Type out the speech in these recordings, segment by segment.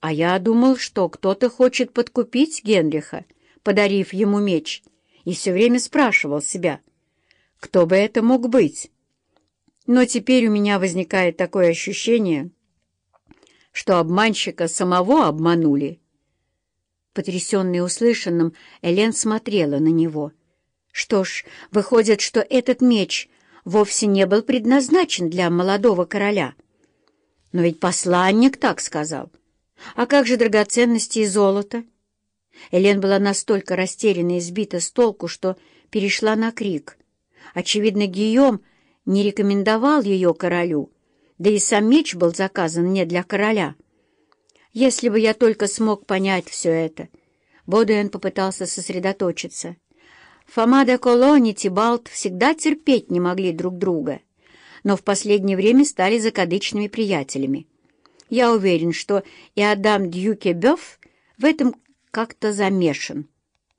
А я думал, что кто-то хочет подкупить Генриха, подарив ему меч, и все время спрашивал себя, кто бы это мог быть. Но теперь у меня возникает такое ощущение, что обманщика самого обманули. Потрясенный услышанным, Элен смотрела на него. Что ж, выходит, что этот меч вовсе не был предназначен для молодого короля. Но ведь посланник так сказал. А как же драгоценности и золото? Элен была настолько растеряна и сбита с толку, что перешла на крик. Очевидно, Гийом не рекомендовал ее королю, да и сам меч был заказан не для короля. Если бы я только смог понять все это. Бодуэн попытался сосредоточиться. Фома де Колон и Тибалт всегда терпеть не могли друг друга, но в последнее время стали закадычными приятелями. Я уверен, что и Адам Дьюке-Бёв в этом как-то замешан.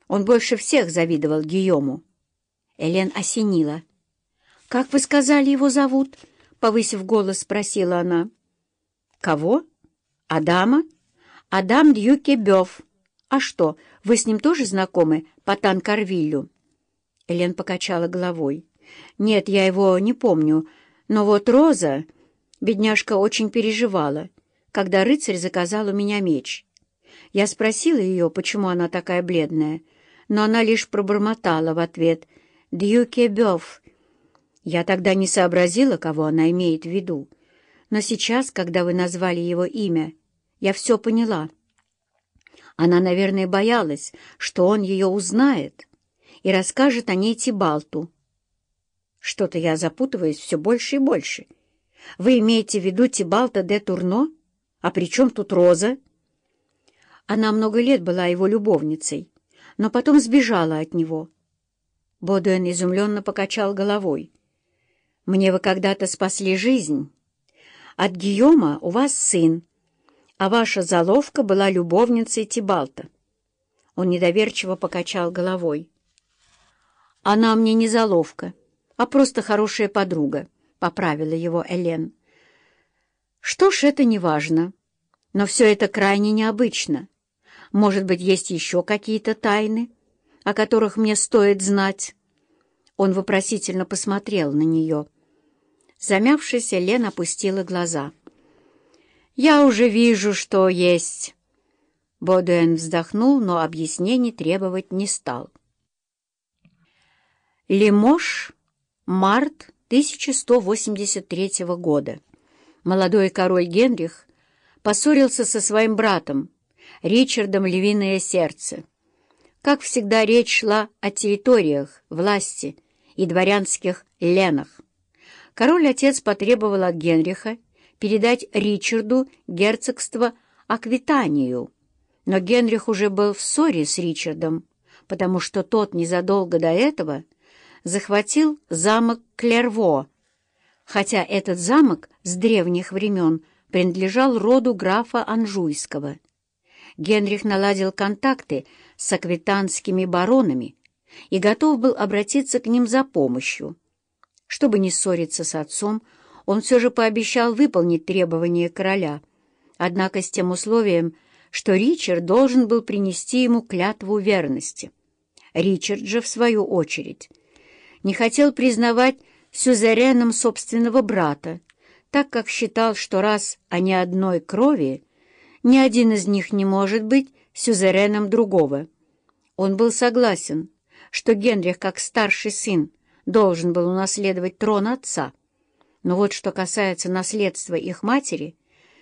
Он больше всех завидовал Гийому. Элен осенила. «Как вы сказали, его зовут?» — повысив голос, спросила она. «Кого? Адама? Адам Дьюке-Бёв. А что, вы с ним тоже знакомы по Танкарвиллю?» Элен покачала головой. «Нет, я его не помню. Но вот Роза...» Бедняжка очень переживала, когда рыцарь заказал у меня меч. Я спросила ее, почему она такая бледная, но она лишь пробормотала в ответ «Дьюке Бёв». Я тогда не сообразила, кого она имеет в виду, но сейчас, когда вы назвали его имя, я все поняла. Она, наверное, боялась, что он ее узнает и расскажет о ней Тибалту. Что-то я запутываюсь все больше и больше. Вы имеете в виду Тибалта де Турно? А при чем тут Роза? Она много лет была его любовницей, но потом сбежала от него. Бодуэн изумленно покачал головой. «Мне вы когда-то спасли жизнь. От Гийома у вас сын, а ваша заловка была любовницей Тибалта». Он недоверчиво покачал головой. «Она мне не заловка, а просто хорошая подруга», — поправила его Элен. «Что ж, это не важно, но все это крайне необычно». Может быть, есть еще какие-то тайны, о которых мне стоит знать?» Он вопросительно посмотрел на нее. Замявшись, Лен опустила глаза. «Я уже вижу, что есть». Бодуэн вздохнул, но объяснений требовать не стал. Лимош, март 1183 года. Молодой король Генрих поссорился со своим братом, Ричардом «Львиное сердце». Как всегда, речь шла о территориях, власти и дворянских ленах. Король-отец потребовал от Генриха передать Ричарду герцогство Аквитанию, но Генрих уже был в ссоре с Ричардом, потому что тот незадолго до этого захватил замок Клерво, хотя этот замок с древних времен принадлежал роду графа Анжуйского. Генрих наладил контакты с аквитанскими баронами и готов был обратиться к ним за помощью. Чтобы не ссориться с отцом, он все же пообещал выполнить требования короля, однако с тем условием, что Ричард должен был принести ему клятву верности. Ричард же, в свою очередь, не хотел признавать сюзереном собственного брата, так как считал, что раз они одной крови, ни один из них не может быть сюзереном другого. Он был согласен, что Генрих, как старший сын, должен был унаследовать трон отца. Но вот что касается наследства их матери,